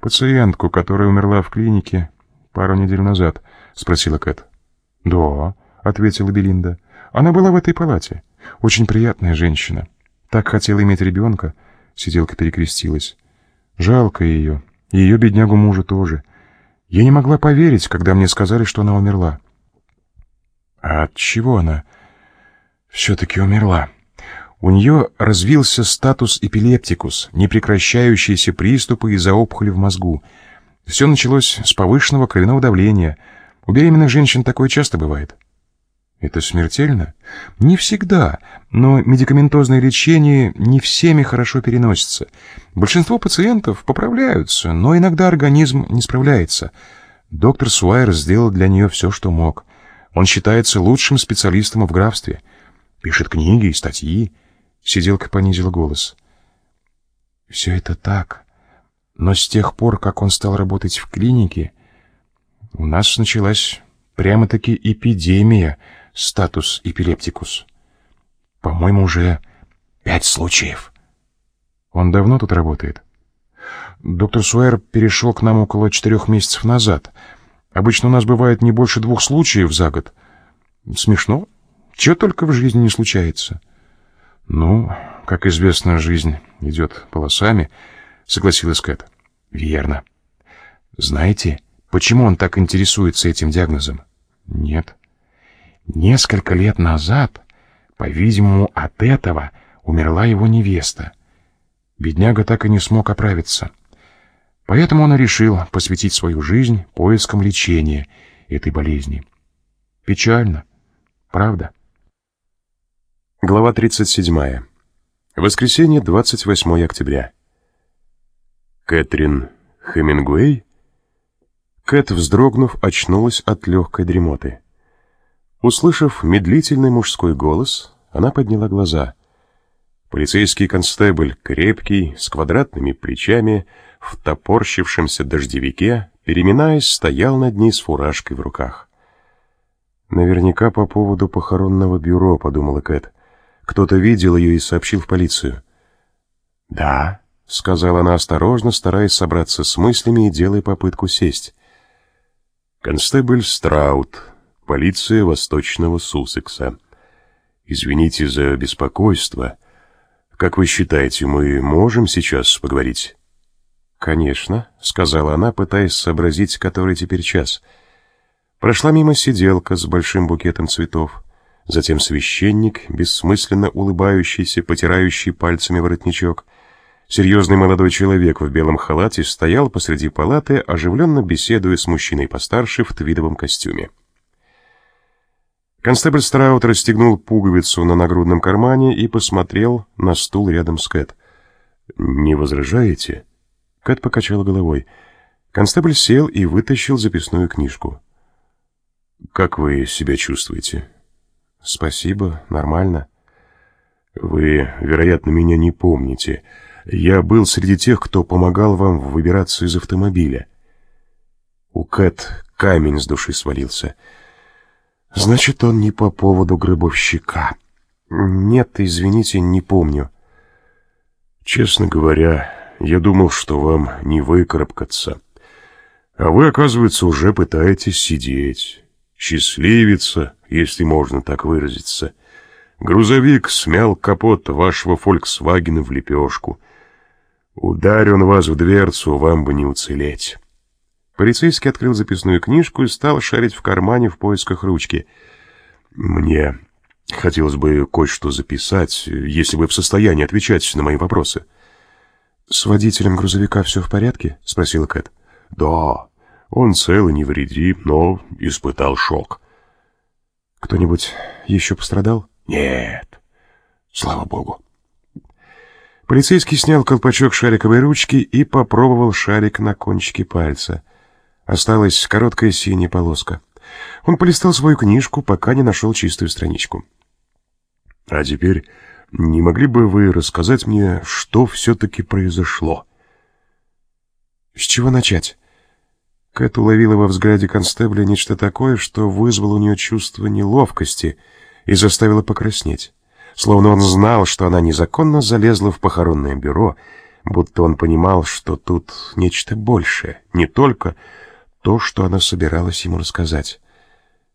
«Пациентку, которая умерла в клинике пару недель назад», — спросила Кэт. «Да», — ответила Белинда. «Она была в этой палате. Очень приятная женщина. Так хотела иметь ребенка». Сиделка перекрестилась. «Жалко ее. И ее беднягу мужа тоже. Я не могла поверить, когда мне сказали, что она умерла». «А от чего она все-таки умерла?» У нее развился статус эпилептикус, непрекращающиеся приступы из-за опухоли в мозгу. Все началось с повышенного кровяного давления. У беременных женщин такое часто бывает. Это смертельно? Не всегда, но медикаментозное лечение не всеми хорошо переносится. Большинство пациентов поправляются, но иногда организм не справляется. Доктор Суайер сделал для нее все, что мог. Он считается лучшим специалистом в графстве. Пишет книги и статьи. Сиделка понизила голос. «Все это так, но с тех пор, как он стал работать в клинике, у нас началась прямо-таки эпидемия статус эпилептикус. По-моему, уже пять случаев». «Он давно тут работает?» «Доктор Суэр перешел к нам около четырех месяцев назад. Обычно у нас бывает не больше двух случаев за год. Смешно. Чего только в жизни не случается». «Ну, как известно, жизнь идет полосами», — согласилась Кэт. «Верно. Знаете, почему он так интересуется этим диагнозом?» «Нет». «Несколько лет назад, по-видимому, от этого умерла его невеста. Бедняга так и не смог оправиться. Поэтому он решил посвятить свою жизнь поискам лечения этой болезни. Печально, правда?» Глава 37. Воскресенье, 28 октября. Кэтрин Хемингуэй? Кэт, вздрогнув, очнулась от легкой дремоты. Услышав медлительный мужской голос, она подняла глаза. Полицейский констебль, крепкий, с квадратными плечами, в топорщившемся дождевике, переминаясь, стоял над ней с фуражкой в руках. «Наверняка по поводу похоронного бюро», — подумала Кэт. Кто-то видел ее и сообщил в полицию. «Да», — сказала она осторожно, стараясь собраться с мыслями и делая попытку сесть. «Констебль Страут, полиция Восточного Суссекса. Извините за беспокойство. Как вы считаете, мы можем сейчас поговорить?» «Конечно», — сказала она, пытаясь сообразить, который теперь час. Прошла мимо сиделка с большим букетом цветов. Затем священник, бессмысленно улыбающийся, потирающий пальцами воротничок. Серьезный молодой человек в белом халате стоял посреди палаты, оживленно беседуя с мужчиной постарше в твидовом костюме. Констебль Страут расстегнул пуговицу на нагрудном кармане и посмотрел на стул рядом с Кэт. «Не возражаете?» Кэт покачала головой. Констебль сел и вытащил записную книжку. «Как вы себя чувствуете?» «Спасибо, нормально». «Вы, вероятно, меня не помните. Я был среди тех, кто помогал вам выбираться из автомобиля». У Кэт камень с души свалился. «Значит, он не по поводу гробовщика». «Нет, извините, не помню». «Честно говоря, я думал, что вам не выкарабкаться. А вы, оказывается, уже пытаетесь сидеть, счастливиться» если можно так выразиться. Грузовик смял капот вашего «Фольксвагена» в лепешку. Ударь он вас в дверцу, вам бы не уцелеть. Полицейский открыл записную книжку и стал шарить в кармане в поисках ручки. Мне хотелось бы кое-что записать, если вы в состоянии отвечать на мои вопросы. «С водителем грузовика все в порядке?» — спросила Кэт. «Да, он цел и невредим, но испытал шок». Кто-нибудь еще пострадал? Нет. Слава богу. Полицейский снял колпачок шариковой ручки и попробовал шарик на кончике пальца. Осталась короткая синяя полоска. Он полистал свою книжку, пока не нашел чистую страничку. А теперь не могли бы вы рассказать мне, что все-таки произошло? С чего начать? Кэт уловила во взгляде констебля нечто такое, что вызвало у нее чувство неловкости и заставило покраснеть. Словно он знал, что она незаконно залезла в похоронное бюро, будто он понимал, что тут нечто большее, не только то, что она собиралась ему рассказать.